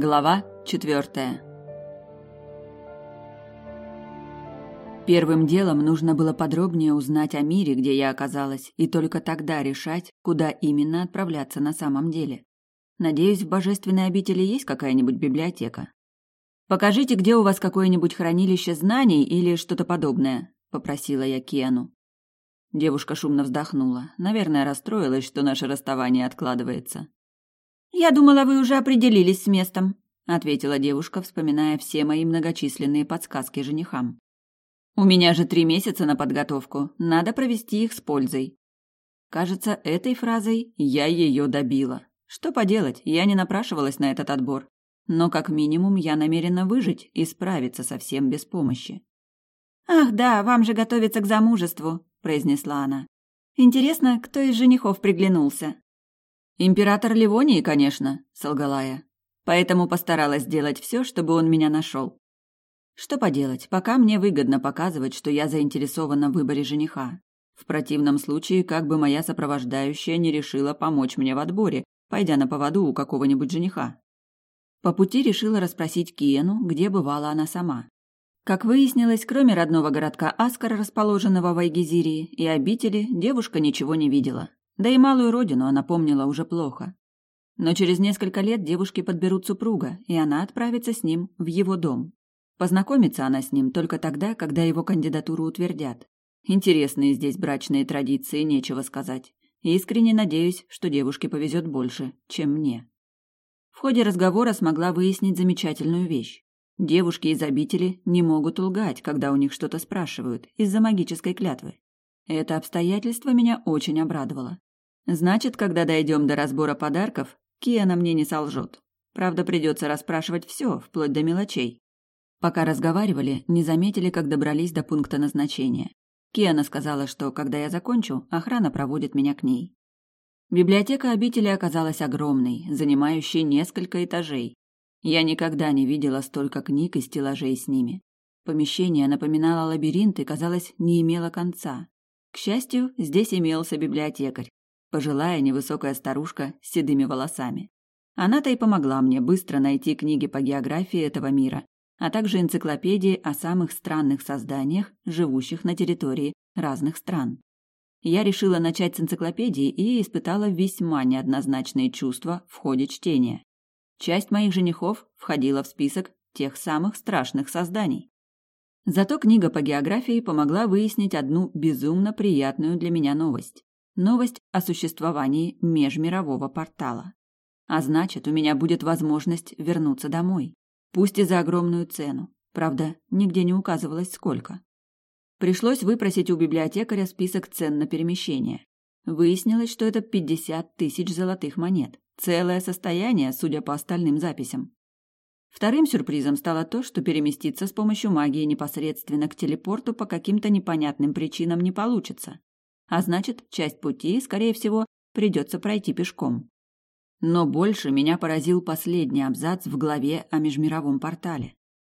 Глава четвертая. Первым делом нужно было подробнее узнать о мире, где я оказалась, и только тогда решать, куда именно отправляться на самом деле. Надеюсь, в божественной обители есть какая-нибудь библиотека. Покажите, где у вас какое-нибудь хранилище знаний или что-то подобное, попросила я Киану. Девушка шумно вздохнула. Наверное, расстроилась, что наше расставание откладывается. «Я думала, вы уже определились с местом», — ответила девушка, вспоминая все мои многочисленные подсказки женихам. «У меня же три месяца на подготовку, надо провести их с пользой». Кажется, этой фразой я ее добила. Что поделать, я не напрашивалась на этот отбор. Но как минимум я намерена выжить и справиться со всем без помощи. «Ах да, вам же готовиться к замужеству», — произнесла она. «Интересно, кто из женихов приглянулся?» «Император Ливонии, конечно», — солгала я. Поэтому постаралась сделать все, чтобы он меня нашел. Что поделать, пока мне выгодно показывать, что я заинтересована в выборе жениха. В противном случае, как бы моя сопровождающая не решила помочь мне в отборе, пойдя на поводу у какого-нибудь жениха. По пути решила расспросить Киену, где бывала она сама. Как выяснилось, кроме родного городка Аскар, расположенного в Айгизирии, и обители, девушка ничего не видела. Да и малую родину она помнила уже плохо. Но через несколько лет девушке подберут супруга, и она отправится с ним в его дом. Познакомится она с ним только тогда, когда его кандидатуру утвердят. Интересные здесь брачные традиции, нечего сказать. Искренне надеюсь, что девушке повезет больше, чем мне. В ходе разговора смогла выяснить замечательную вещь. Девушки из обители не могут лгать, когда у них что-то спрашивают, из-за магической клятвы. Это обстоятельство меня очень обрадовало. Значит, когда дойдем до разбора подарков, Киана мне не солжет. Правда, придется расспрашивать все, вплоть до мелочей. Пока разговаривали, не заметили, как добрались до пункта назначения. Киана сказала, что, когда я закончу, охрана проводит меня к ней. Библиотека обители оказалась огромной, занимающей несколько этажей. Я никогда не видела столько книг и стеллажей с ними. Помещение напоминало лабиринт и, казалось, не имело конца. К счастью, здесь имелся библиотекарь, пожилая невысокая старушка с седыми волосами. Она-то и помогла мне быстро найти книги по географии этого мира, а также энциклопедии о самых странных созданиях, живущих на территории разных стран. Я решила начать с энциклопедии и испытала весьма неоднозначные чувства в ходе чтения. Часть моих женихов входила в список тех самых страшных созданий. Зато книга по географии помогла выяснить одну безумно приятную для меня новость новость о существовании межмирового портала. А значит, у меня будет возможность вернуться домой, пусть и за огромную цену. Правда, нигде не указывалось сколько. Пришлось выпросить у библиотекаря список цен на перемещение. Выяснилось, что это 50 тысяч золотых монет. Целое состояние, судя по остальным записям. Вторым сюрпризом стало то, что переместиться с помощью магии непосредственно к телепорту по каким-то непонятным причинам не получится а значит, часть пути, скорее всего, придется пройти пешком. Но больше меня поразил последний абзац в главе о межмировом портале.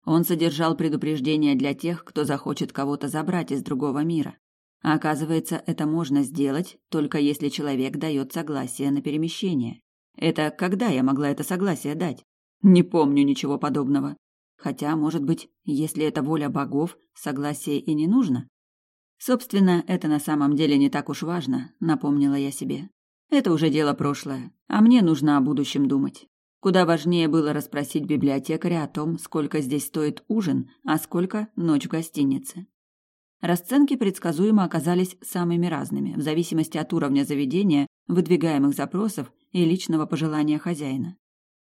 Он содержал предупреждение для тех, кто захочет кого-то забрать из другого мира. А оказывается, это можно сделать, только если человек дает согласие на перемещение. Это когда я могла это согласие дать? Не помню ничего подобного. Хотя, может быть, если это воля богов, согласие и не нужно? Собственно, это на самом деле не так уж важно, напомнила я себе. Это уже дело прошлое, а мне нужно о будущем думать. Куда важнее было расспросить библиотекаря о том, сколько здесь стоит ужин, а сколько ночь в гостинице. Расценки предсказуемо оказались самыми разными, в зависимости от уровня заведения, выдвигаемых запросов и личного пожелания хозяина.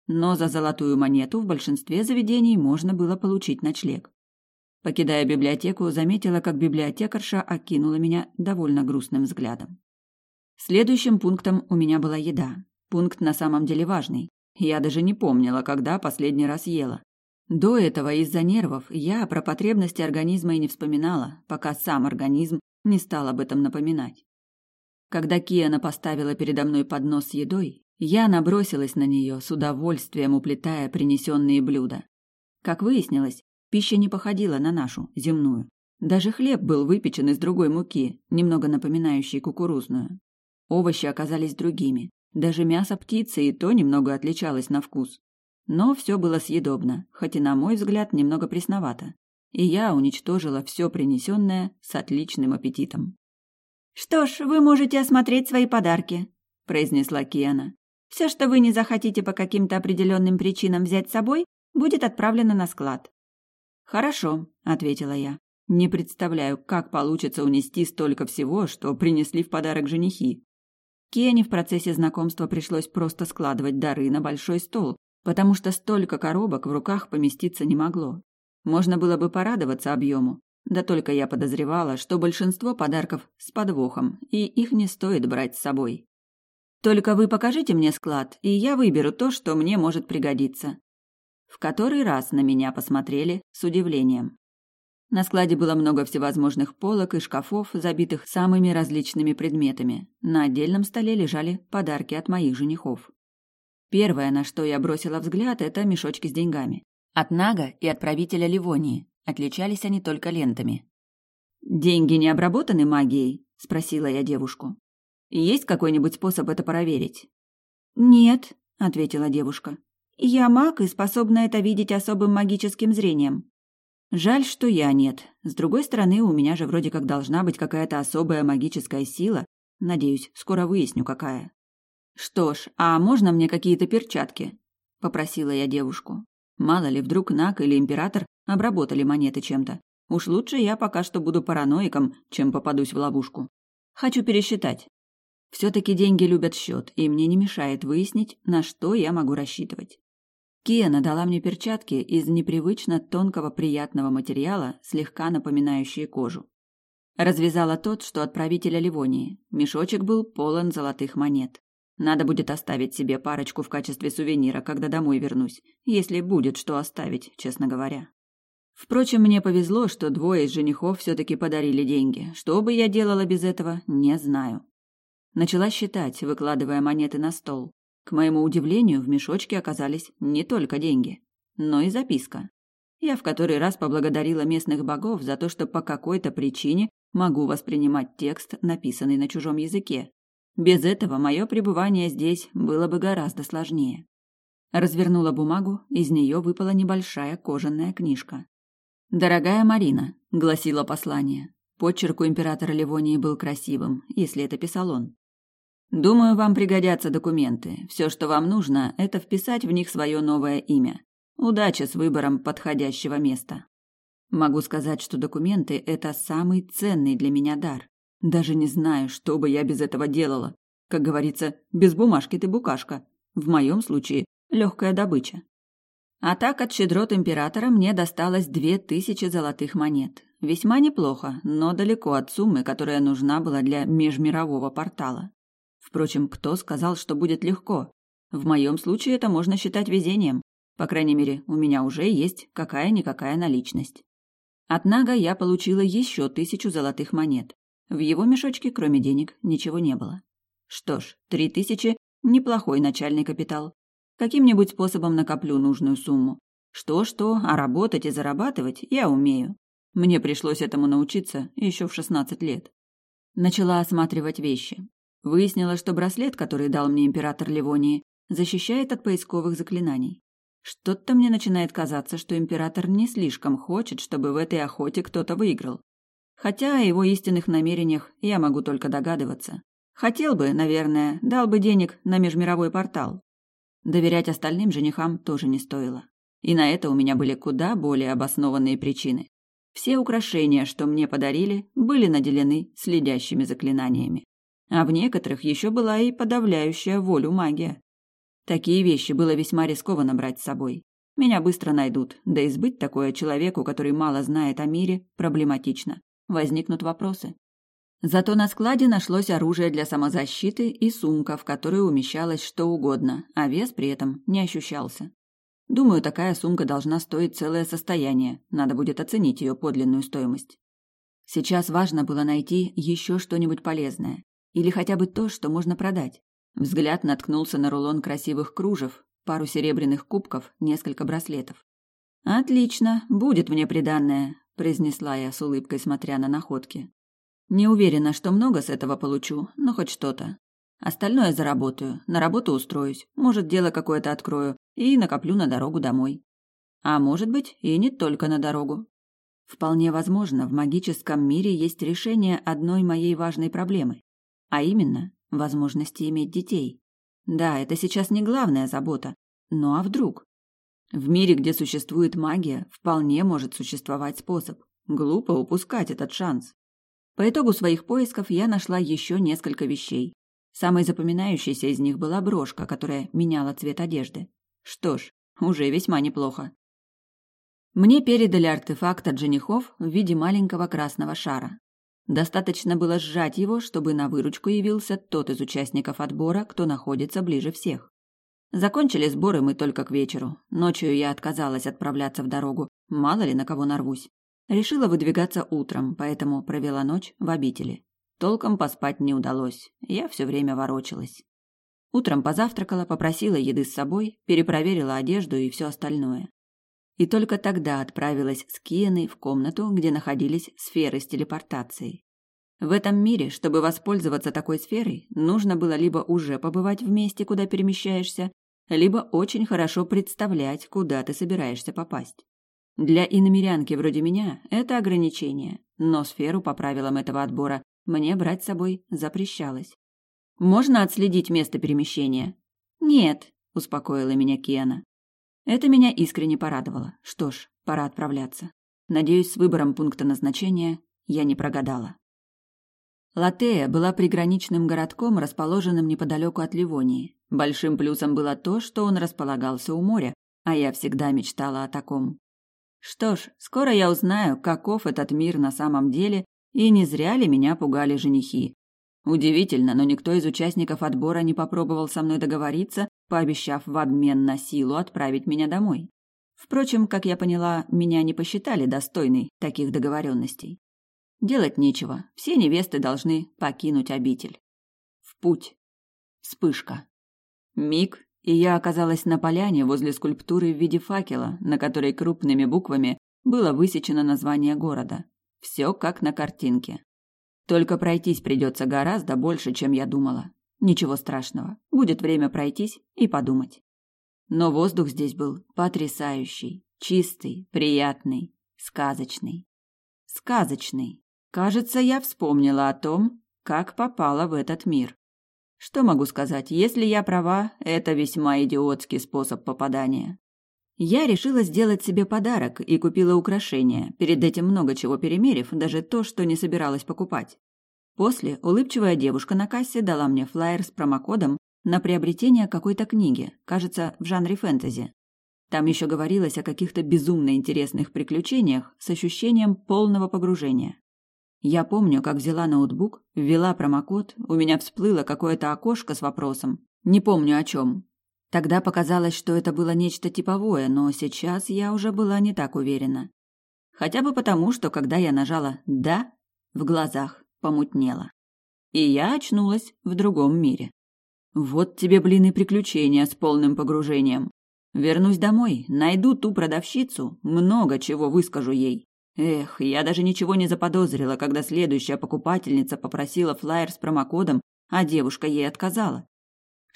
Но за золотую монету в большинстве заведений можно было получить ночлег. Покидая библиотеку, заметила, как библиотекарша окинула меня довольно грустным взглядом. Следующим пунктом у меня была еда. Пункт на самом деле важный. Я даже не помнила, когда последний раз ела. До этого из-за нервов я про потребности организма и не вспоминала, пока сам организм не стал об этом напоминать. Когда Киана поставила передо мной поднос с едой, я набросилась на нее с удовольствием уплетая принесенные блюда. Как выяснилось, Пища не походила на нашу, земную. Даже хлеб был выпечен из другой муки, немного напоминающей кукурузную. Овощи оказались другими. Даже мясо птицы и то немного отличалось на вкус. Но все было съедобно, хоть и, на мой взгляд, немного пресновато. И я уничтожила все принесенное с отличным аппетитом. «Что ж, вы можете осмотреть свои подарки», – произнесла Киана. «Все, что вы не захотите по каким-то определенным причинам взять с собой, будет отправлено на склад». «Хорошо», – ответила я. «Не представляю, как получится унести столько всего, что принесли в подарок женихи». Киане в процессе знакомства пришлось просто складывать дары на большой стол, потому что столько коробок в руках поместиться не могло. Можно было бы порадоваться объему, да только я подозревала, что большинство подарков с подвохом, и их не стоит брать с собой. Только вы покажите мне склад, и я выберу то, что мне может пригодиться. В который раз на меня посмотрели с удивлением. На складе было много всевозможных полок и шкафов, забитых самыми различными предметами. На отдельном столе лежали подарки от моих женихов. Первое, на что я бросила взгляд, это мешочки с деньгами. От Нага и отправителя Ливонии. Отличались они только лентами. «Деньги не обработаны магией?» – спросила я девушку. «Есть какой-нибудь способ это проверить?» «Нет», – ответила девушка. «Я маг и способна это видеть особым магическим зрением». Жаль, что я нет. С другой стороны, у меня же вроде как должна быть какая-то особая магическая сила. Надеюсь, скоро выясню, какая. Что ж, а можно мне какие-то перчатки? Попросила я девушку. Мало ли, вдруг Нак или Император обработали монеты чем-то. Уж лучше я пока что буду параноиком, чем попадусь в ловушку. Хочу пересчитать. Все-таки деньги любят счет, и мне не мешает выяснить, на что я могу рассчитывать. Киана дала мне перчатки из непривычно тонкого приятного материала, слегка напоминающие кожу. Развязала тот, что отправителя Ливонии. Мешочек был полон золотых монет. Надо будет оставить себе парочку в качестве сувенира, когда домой вернусь, если будет что оставить, честно говоря. Впрочем, мне повезло, что двое из женихов все-таки подарили деньги. Что бы я делала без этого, не знаю. Начала считать, выкладывая монеты на стол. К моему удивлению, в мешочке оказались не только деньги, но и записка. Я в который раз поблагодарила местных богов за то, что по какой-то причине могу воспринимать текст, написанный на чужом языке. Без этого мое пребывание здесь было бы гораздо сложнее. Развернула бумагу, из нее выпала небольшая кожаная книжка. «Дорогая Марина», — гласило послание. Почерк у императора Ливонии был красивым, если это писал он. Думаю, вам пригодятся документы. Все, что вам нужно, это вписать в них свое новое имя. Удачи с выбором подходящего места. Могу сказать, что документы – это самый ценный для меня дар. Даже не знаю, что бы я без этого делала. Как говорится, без бумажки ты букашка. В моем случае – легкая добыча. А так от щедрот императора мне досталось две тысячи золотых монет. Весьма неплохо, но далеко от суммы, которая нужна была для межмирового портала. Впрочем, кто сказал, что будет легко? В моем случае это можно считать везением. По крайней мере, у меня уже есть какая-никакая наличность. От Нага я получила еще тысячу золотых монет. В его мешочке, кроме денег, ничего не было. Что ж, три тысячи – неплохой начальный капитал. Каким-нибудь способом накоплю нужную сумму. Что-что, а работать и зарабатывать я умею. Мне пришлось этому научиться еще в шестнадцать лет. Начала осматривать вещи. Выяснила, что браслет, который дал мне император Ливонии, защищает от поисковых заклинаний. Что-то мне начинает казаться, что император не слишком хочет, чтобы в этой охоте кто-то выиграл. Хотя о его истинных намерениях я могу только догадываться. Хотел бы, наверное, дал бы денег на межмировой портал. Доверять остальным женихам тоже не стоило. И на это у меня были куда более обоснованные причины. Все украшения, что мне подарили, были наделены следящими заклинаниями. А в некоторых еще была и подавляющая волю магия. Такие вещи было весьма рискованно брать с собой. Меня быстро найдут, да и сбыть такое человеку, который мало знает о мире, проблематично. Возникнут вопросы. Зато на складе нашлось оружие для самозащиты и сумка, в которой умещалось что угодно, а вес при этом не ощущался. Думаю, такая сумка должна стоить целое состояние, надо будет оценить ее подлинную стоимость. Сейчас важно было найти еще что-нибудь полезное. Или хотя бы то, что можно продать. Взгляд наткнулся на рулон красивых кружев, пару серебряных кубков, несколько браслетов. «Отлично, будет мне приданное», – произнесла я с улыбкой, смотря на находки. «Не уверена, что много с этого получу, но хоть что-то. Остальное заработаю, на работу устроюсь, может, дело какое-то открою и накоплю на дорогу домой. А может быть, и не только на дорогу. Вполне возможно, в магическом мире есть решение одной моей важной проблемы, а именно возможности иметь детей. Да, это сейчас не главная забота, но а вдруг? В мире, где существует магия, вполне может существовать способ. Глупо упускать этот шанс. По итогу своих поисков я нашла еще несколько вещей. Самой запоминающейся из них была брошка, которая меняла цвет одежды. Что ж, уже весьма неплохо. Мне передали артефакт от женихов в виде маленького красного шара. Достаточно было сжать его, чтобы на выручку явился тот из участников отбора, кто находится ближе всех. Закончили сборы мы только к вечеру. Ночью я отказалась отправляться в дорогу, мало ли на кого нарвусь. Решила выдвигаться утром, поэтому провела ночь в обители. Толком поспать не удалось, я все время ворочалась. Утром позавтракала, попросила еды с собой, перепроверила одежду и все остальное. И только тогда отправилась с Киеной в комнату, где находились сферы с телепортацией. В этом мире, чтобы воспользоваться такой сферой, нужно было либо уже побывать в месте, куда перемещаешься, либо очень хорошо представлять, куда ты собираешься попасть. Для иномерянки вроде меня это ограничение, но сферу по правилам этого отбора мне брать с собой запрещалось. Можно отследить место перемещения? Нет, успокоила меня Киана. Это меня искренне порадовало. Что ж, пора отправляться. Надеюсь, с выбором пункта назначения я не прогадала. Латея была приграничным городком, расположенным неподалеку от Ливонии. Большим плюсом было то, что он располагался у моря, а я всегда мечтала о таком. Что ж, скоро я узнаю, каков этот мир на самом деле, и не зря ли меня пугали женихи. Удивительно, но никто из участников отбора не попробовал со мной договориться, пообещав в обмен на силу отправить меня домой. Впрочем, как я поняла, меня не посчитали достойной таких договоренностей. Делать нечего, все невесты должны покинуть обитель. В путь. Вспышка. Миг, и я оказалась на поляне возле скульптуры в виде факела, на которой крупными буквами было высечено название города. Все как на картинке. Только пройтись придется гораздо больше, чем я думала. Ничего страшного, будет время пройтись и подумать. Но воздух здесь был потрясающий, чистый, приятный, сказочный. Сказочный. Кажется, я вспомнила о том, как попала в этот мир. Что могу сказать, если я права, это весьма идиотский способ попадания. Я решила сделать себе подарок и купила украшения, перед этим много чего перемерив, даже то, что не собиралась покупать. После улыбчивая девушка на кассе дала мне флаер с промокодом на приобретение какой-то книги, кажется, в жанре фэнтези. Там еще говорилось о каких-то безумно интересных приключениях с ощущением полного погружения. Я помню, как взяла ноутбук, ввела промокод, у меня всплыло какое-то окошко с вопросом. Не помню о чем. Тогда показалось, что это было нечто типовое, но сейчас я уже была не так уверена. Хотя бы потому, что когда я нажала «да», в глазах помутнело. И я очнулась в другом мире. Вот тебе, блин, и приключения с полным погружением. Вернусь домой, найду ту продавщицу, много чего выскажу ей. Эх, я даже ничего не заподозрила, когда следующая покупательница попросила флаер с промокодом, а девушка ей отказала.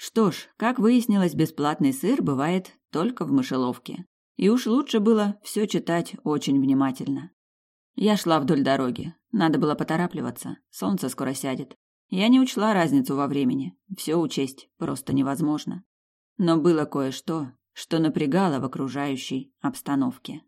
Что ж, как выяснилось, бесплатный сыр бывает только в мышеловке. И уж лучше было все читать очень внимательно. Я шла вдоль дороги. Надо было поторапливаться. Солнце скоро сядет. Я не учла разницу во времени. Все учесть просто невозможно. Но было кое-что, что напрягало в окружающей обстановке.